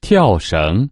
跳绳。